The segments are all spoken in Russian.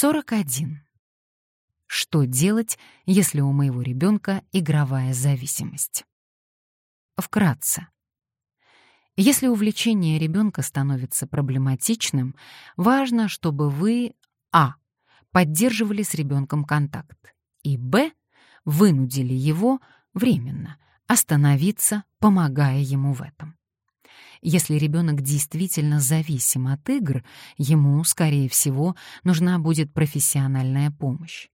41. Что делать, если у моего ребенка игровая зависимость? Вкратце. Если увлечение ребенка становится проблематичным, важно, чтобы вы а. поддерживали с ребенком контакт и б. вынудили его временно остановиться, помогая ему в этом. Если ребенок действительно зависим от игр, ему, скорее всего, нужна будет профессиональная помощь.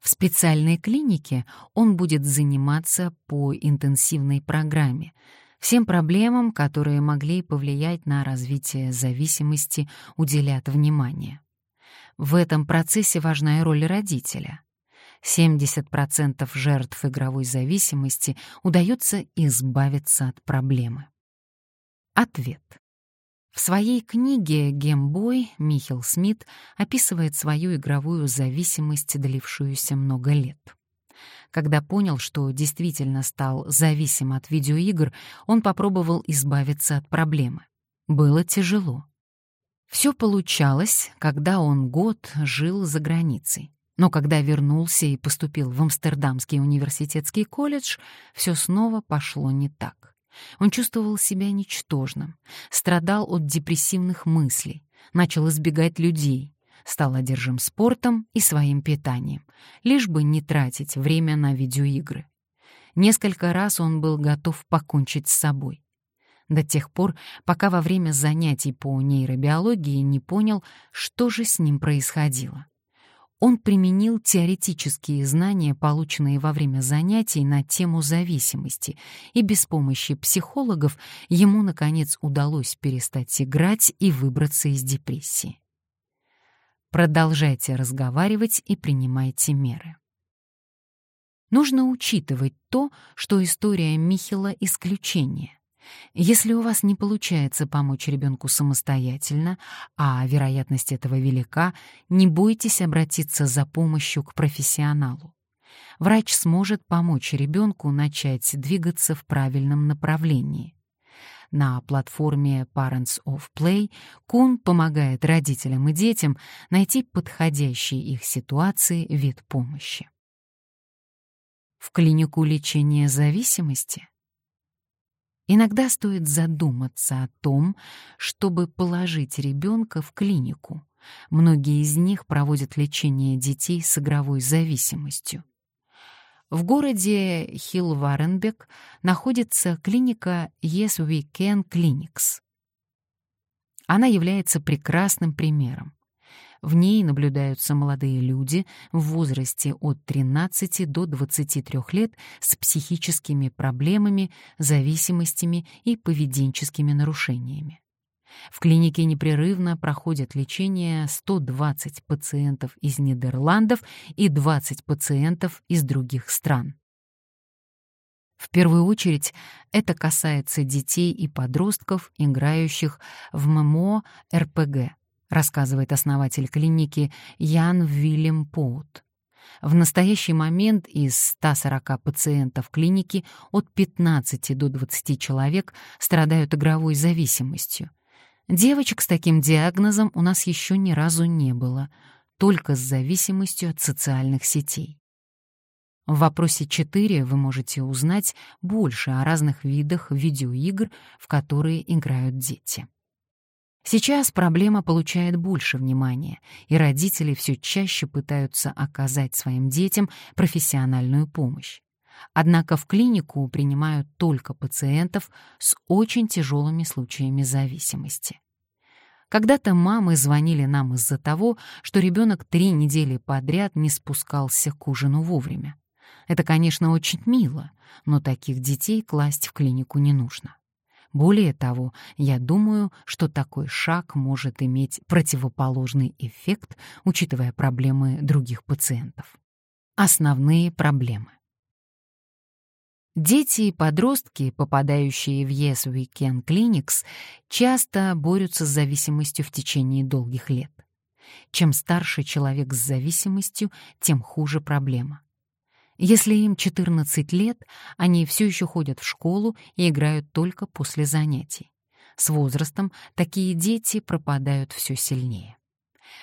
В специальной клинике он будет заниматься по интенсивной программе. Всем проблемам, которые могли повлиять на развитие зависимости, уделят внимание. В этом процессе важная роль родителя. 70% жертв игровой зависимости удается избавиться от проблемы. Ответ. В своей книге «Гембой» Михел Смит описывает свою игровую зависимость, длившуюся много лет. Когда понял, что действительно стал зависим от видеоигр, он попробовал избавиться от проблемы. Было тяжело. Все получалось, когда он год жил за границей. Но когда вернулся и поступил в Амстердамский университетский колледж, все снова пошло не так. Он чувствовал себя ничтожным, страдал от депрессивных мыслей, начал избегать людей, стал одержим спортом и своим питанием, лишь бы не тратить время на видеоигры. Несколько раз он был готов покончить с собой. До тех пор, пока во время занятий по нейробиологии не понял, что же с ним происходило он применил теоретические знания, полученные во время занятий на тему зависимости, и без помощи психологов ему, наконец, удалось перестать играть и выбраться из депрессии. Продолжайте разговаривать и принимайте меры. Нужно учитывать то, что история Михела — исключение. Если у вас не получается помочь ребенку самостоятельно, а вероятность этого велика, не бойтесь обратиться за помощью к профессионалу. Врач сможет помочь ребенку начать двигаться в правильном направлении. На платформе Parents of Play Кун помогает родителям и детям найти подходящий их ситуации вид помощи. В клинику лечения зависимости Иногда стоит задуматься о том, чтобы положить ребенка в клинику. Многие из них проводят лечение детей с игровой зависимостью. В городе Хилл-Варенбек находится клиника Yes We Can Clinics. Она является прекрасным примером. В ней наблюдаются молодые люди в возрасте от 13 до 23 лет с психическими проблемами, зависимостями и поведенческими нарушениями. В клинике непрерывно проходят лечение 120 пациентов из Нидерландов и 20 пациентов из других стран. В первую очередь это касается детей и подростков, играющих в ММО-РПГ рассказывает основатель клиники Ян Вильям Поут. В настоящий момент из 140 пациентов клиники от 15 до 20 человек страдают игровой зависимостью. Девочек с таким диагнозом у нас еще ни разу не было, только с зависимостью от социальных сетей. В вопросе 4 вы можете узнать больше о разных видах видеоигр, в которые играют дети. Сейчас проблема получает больше внимания, и родители все чаще пытаются оказать своим детям профессиональную помощь. Однако в клинику принимают только пациентов с очень тяжелыми случаями зависимости. Когда-то мамы звонили нам из-за того, что ребенок три недели подряд не спускался к ужину вовремя. Это, конечно, очень мило, но таких детей класть в клинику не нужно. Более того, я думаю, что такой шаг может иметь противоположный эффект, учитывая проблемы других пациентов. Основные проблемы. Дети и подростки, попадающие в Yes We Can Clinics, часто борются с зависимостью в течение долгих лет. Чем старше человек с зависимостью, тем хуже проблема. Если им 14 лет, они все еще ходят в школу и играют только после занятий. С возрастом такие дети пропадают все сильнее.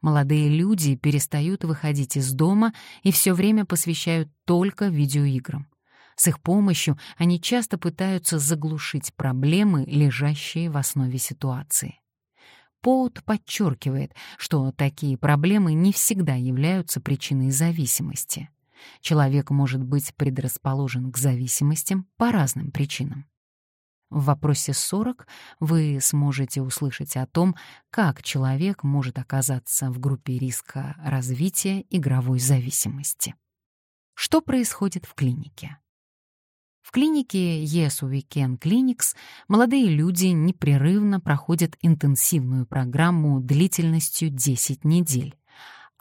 Молодые люди перестают выходить из дома и все время посвящают только видеоиграм. С их помощью они часто пытаются заглушить проблемы, лежащие в основе ситуации. Поут подчеркивает, что такие проблемы не всегда являются причиной зависимости. Человек может быть предрасположен к зависимостям по разным причинам. В вопросе 40 вы сможете услышать о том, как человек может оказаться в группе риска развития игровой зависимости. Что происходит в клинике? В клинике Yes We Can Clinics молодые люди непрерывно проходят интенсивную программу длительностью 10 недель,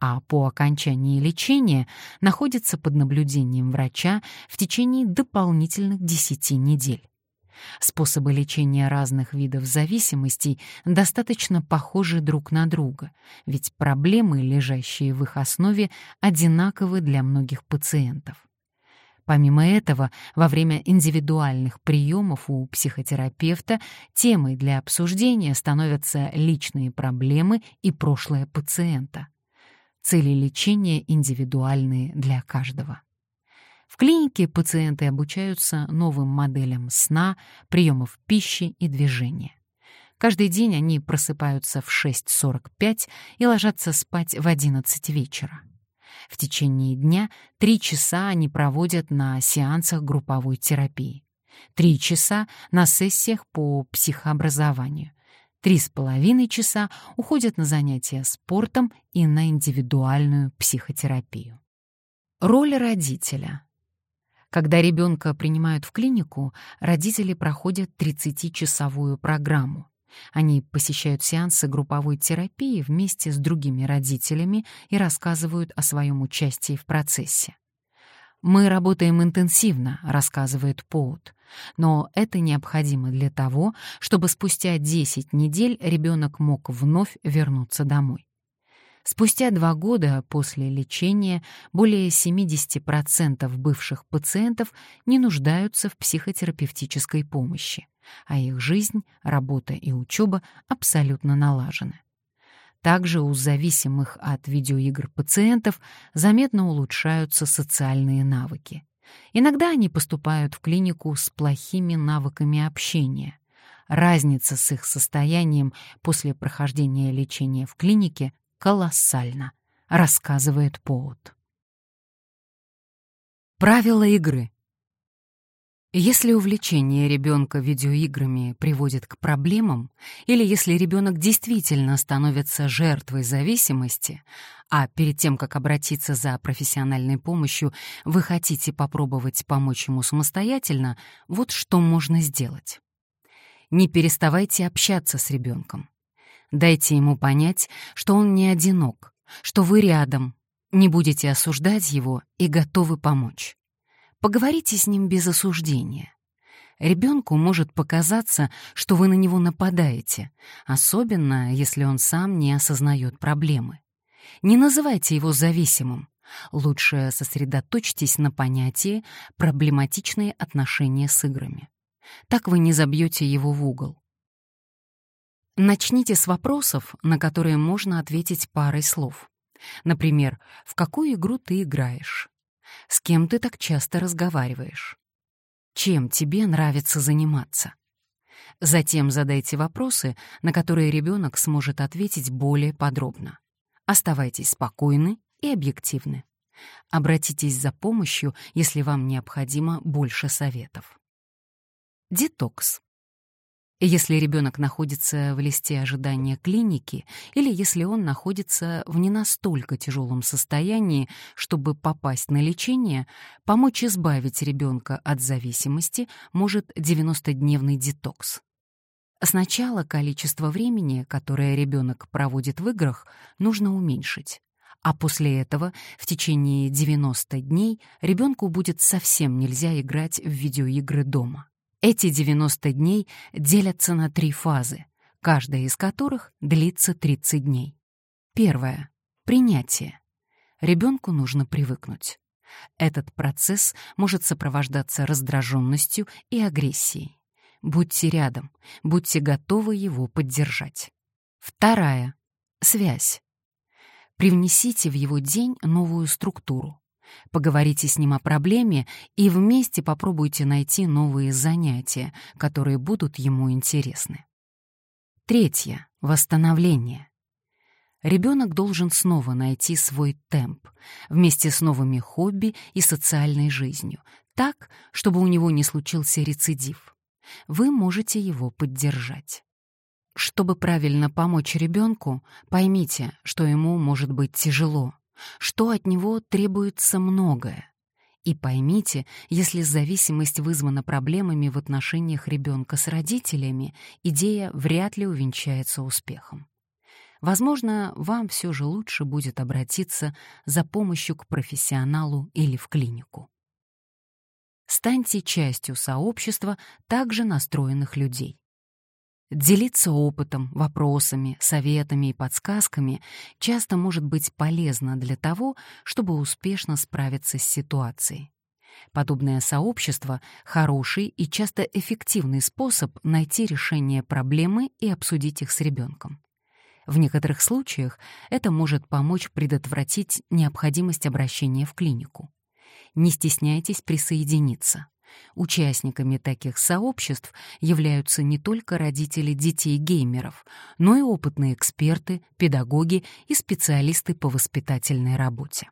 а по окончании лечения находятся под наблюдением врача в течение дополнительных 10 недель. Способы лечения разных видов зависимостей достаточно похожи друг на друга, ведь проблемы, лежащие в их основе, одинаковы для многих пациентов. Помимо этого, во время индивидуальных приемов у психотерапевта темой для обсуждения становятся личные проблемы и прошлое пациента. Цели лечения индивидуальные для каждого. В клинике пациенты обучаются новым моделям сна, приемов пищи и движения. Каждый день они просыпаются в 6.45 и ложатся спать в 11 вечера. В течение дня три часа они проводят на сеансах групповой терапии, три часа на сессиях по психообразованию, три с половиной часа уходят на занятия спортом и на индивидуальную психотерапию. Роль родителя. Когда ребенка принимают в клинику, родители проходят 30-часовую программу. Они посещают сеансы групповой терапии вместе с другими родителями и рассказывают о своем участии в процессе. «Мы работаем интенсивно», — рассказывает Поут, но это необходимо для того, чтобы спустя 10 недель ребенок мог вновь вернуться домой. Спустя два года после лечения более 70% бывших пациентов не нуждаются в психотерапевтической помощи а их жизнь, работа и учеба абсолютно налажены. Также у зависимых от видеоигр пациентов заметно улучшаются социальные навыки. Иногда они поступают в клинику с плохими навыками общения. Разница с их состоянием после прохождения лечения в клинике колоссальна, рассказывает Поут. Правила игры. Если увлечение ребенка видеоиграми приводит к проблемам, или если ребенок действительно становится жертвой зависимости, а перед тем, как обратиться за профессиональной помощью, вы хотите попробовать помочь ему самостоятельно, вот что можно сделать. Не переставайте общаться с ребенком. Дайте ему понять, что он не одинок, что вы рядом, не будете осуждать его и готовы помочь. Поговорите с ним без осуждения. Ребенку может показаться, что вы на него нападаете, особенно если он сам не осознает проблемы. Не называйте его зависимым. Лучше сосредоточьтесь на понятии «проблематичные отношения с играми». Так вы не забьете его в угол. Начните с вопросов, на которые можно ответить парой слов. Например, «В какую игру ты играешь?» С кем ты так часто разговариваешь? Чем тебе нравится заниматься? Затем задайте вопросы, на которые ребенок сможет ответить более подробно. Оставайтесь спокойны и объективны. Обратитесь за помощью, если вам необходимо больше советов. Детокс. Если ребенок находится в листе ожидания клиники или если он находится в не настолько тяжелом состоянии, чтобы попасть на лечение, помочь избавить ребенка от зависимости может 90-дневный детокс. Сначала количество времени, которое ребенок проводит в играх, нужно уменьшить. А после этого в течение 90 дней ребенку будет совсем нельзя играть в видеоигры дома. Эти 90 дней делятся на три фазы, каждая из которых длится 30 дней. Первое — принятие. Ребенку нужно привыкнуть. Этот процесс может сопровождаться раздраженностью и агрессией. Будьте рядом, будьте готовы его поддержать. Вторая — связь. Привнесите в его день новую структуру. Поговорите с ним о проблеме и вместе попробуйте найти новые занятия, которые будут ему интересны. Третье. Восстановление. Ребенок должен снова найти свой темп, вместе с новыми хобби и социальной жизнью, так, чтобы у него не случился рецидив. Вы можете его поддержать. Чтобы правильно помочь ребенку, поймите, что ему может быть тяжело, что от него требуется многое. И поймите, если зависимость вызвана проблемами в отношениях ребенка с родителями, идея вряд ли увенчается успехом. Возможно, вам все же лучше будет обратиться за помощью к профессионалу или в клинику. Станьте частью сообщества также настроенных людей. Делиться опытом, вопросами, советами и подсказками часто может быть полезно для того, чтобы успешно справиться с ситуацией. Подобное сообщество — хороший и часто эффективный способ найти решение проблемы и обсудить их с ребенком. В некоторых случаях это может помочь предотвратить необходимость обращения в клинику. Не стесняйтесь присоединиться. Участниками таких сообществ являются не только родители детей-геймеров, но и опытные эксперты, педагоги и специалисты по воспитательной работе.